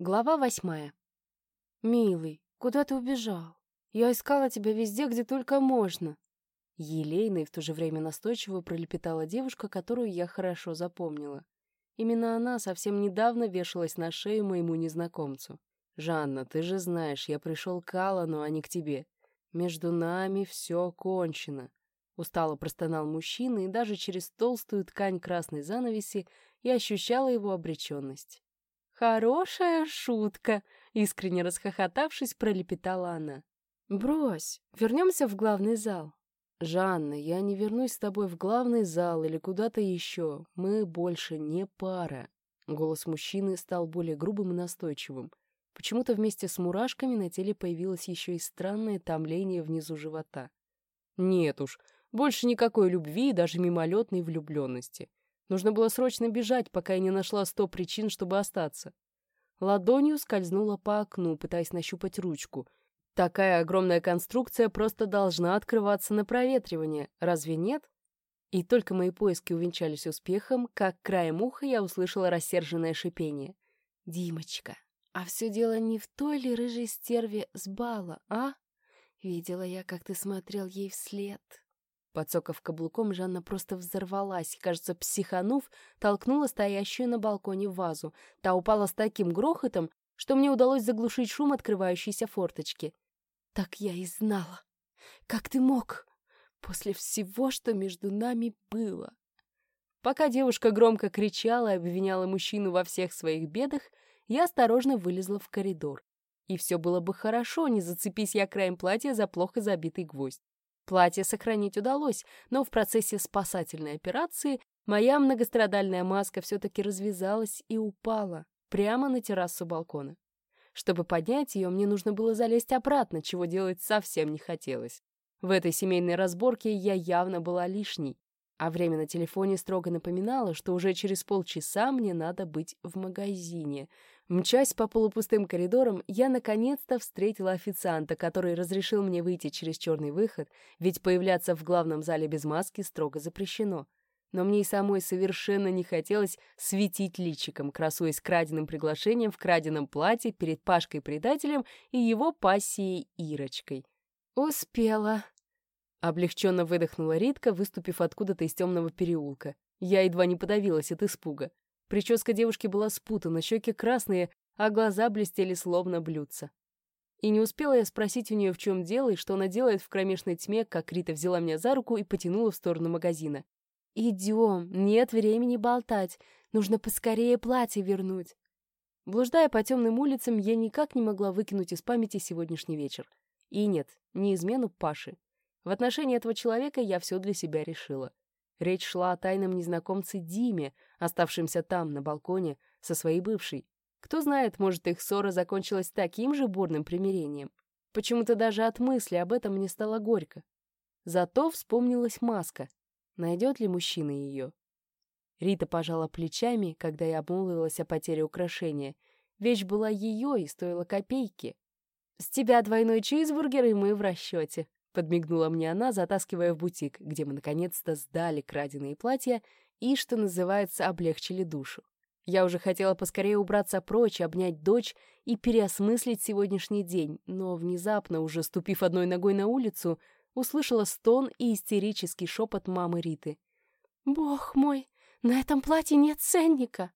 Глава восьмая. «Милый, куда ты убежал? Я искала тебя везде, где только можно». Елейно и в то же время настойчиво пролепетала девушка, которую я хорошо запомнила. Именно она совсем недавно вешалась на шею моему незнакомцу. «Жанна, ты же знаешь, я пришел к Аллану, а не к тебе. Между нами все кончено». Устало простонал мужчина, и даже через толстую ткань красной занавеси я ощущала его обреченность. «Хорошая шутка!» — искренне расхохотавшись, пролепетала она. «Брось, вернемся в главный зал». «Жанна, я не вернусь с тобой в главный зал или куда-то еще. Мы больше не пара». Голос мужчины стал более грубым и настойчивым. Почему-то вместе с мурашками на теле появилось еще и странное томление внизу живота. «Нет уж, больше никакой любви и даже мимолетной влюбленности. Нужно было срочно бежать, пока я не нашла сто причин, чтобы остаться. Ладонью скользнула по окну, пытаясь нащупать ручку. Такая огромная конструкция просто должна открываться на проветривание, разве нет? И только мои поиски увенчались успехом, как краем уха я услышала рассерженное шипение. «Димочка, а все дело не в той ли рыжей стерве с бала, а? Видела я, как ты смотрел ей вслед». Подсоков каблуком, Жанна просто взорвалась кажется, психанув, толкнула стоящую на балконе вазу. Та упала с таким грохотом, что мне удалось заглушить шум открывающейся форточки. «Так я и знала! Как ты мог? После всего, что между нами было!» Пока девушка громко кричала и обвиняла мужчину во всех своих бедах, я осторожно вылезла в коридор. И все было бы хорошо, не зацепись я краем платья за плохо забитый гвоздь. Платье сохранить удалось, но в процессе спасательной операции моя многострадальная маска все-таки развязалась и упала прямо на террасу балкона. Чтобы поднять ее, мне нужно было залезть обратно, чего делать совсем не хотелось. В этой семейной разборке я явно была лишней, а время на телефоне строго напоминало, что уже через полчаса мне надо быть в магазине — Мчась по полупустым коридорам, я наконец-то встретила официанта, который разрешил мне выйти через черный выход, ведь появляться в главном зале без маски строго запрещено. Но мне и самой совершенно не хотелось светить личиком, красуясь краденым приглашением в краденом платье перед Пашкой-предателем и его пассией Ирочкой. «Успела», — облегченно выдохнула Ритка, выступив откуда-то из темного переулка. Я едва не подавилась от испуга. Прическа девушки была спутана, щеки красные, а глаза блестели словно блюдца. И не успела я спросить у нее, в чем дело и что она делает в кромешной тьме, как Рита взяла меня за руку и потянула в сторону магазина. «Идем, нет времени болтать, нужно поскорее платье вернуть». Блуждая по темным улицам, я никак не могла выкинуть из памяти сегодняшний вечер. И нет, не измену Паши. В отношении этого человека я все для себя решила. Речь шла о тайном незнакомце Диме, оставшемся там, на балконе, со своей бывшей. Кто знает, может, их ссора закончилась таким же бурным примирением. Почему-то даже от мысли об этом мне стало горько. Зато вспомнилась маска. Найдет ли мужчина ее? Рита пожала плечами, когда я обмолвилась о потере украшения. Вещь была ее и стоила копейки. «С тебя двойной чизбургер, и мы в расчете», Подмигнула мне она, затаскивая в бутик, где мы наконец-то сдали краденые платья и, что называется, облегчили душу. Я уже хотела поскорее убраться прочь, обнять дочь и переосмыслить сегодняшний день, но внезапно, уже ступив одной ногой на улицу, услышала стон и истерический шепот мамы Риты. «Бог мой, на этом платье нет ценника!»